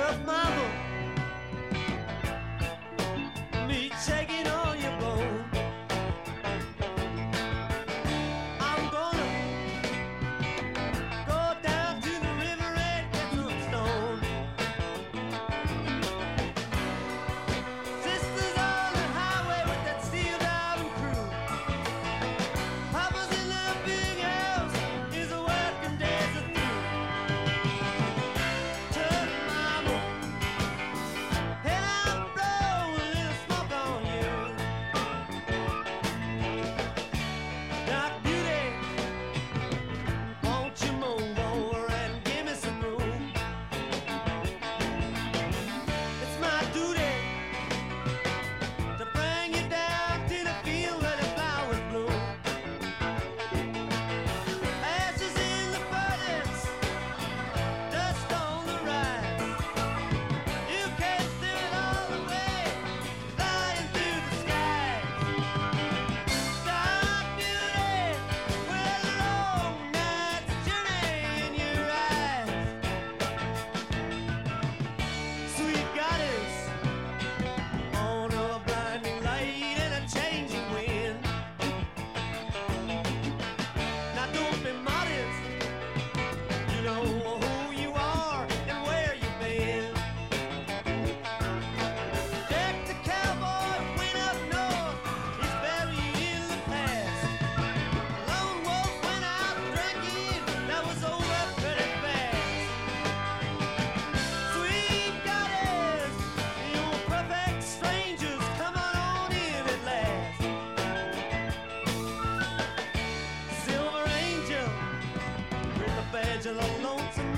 tough my lonesome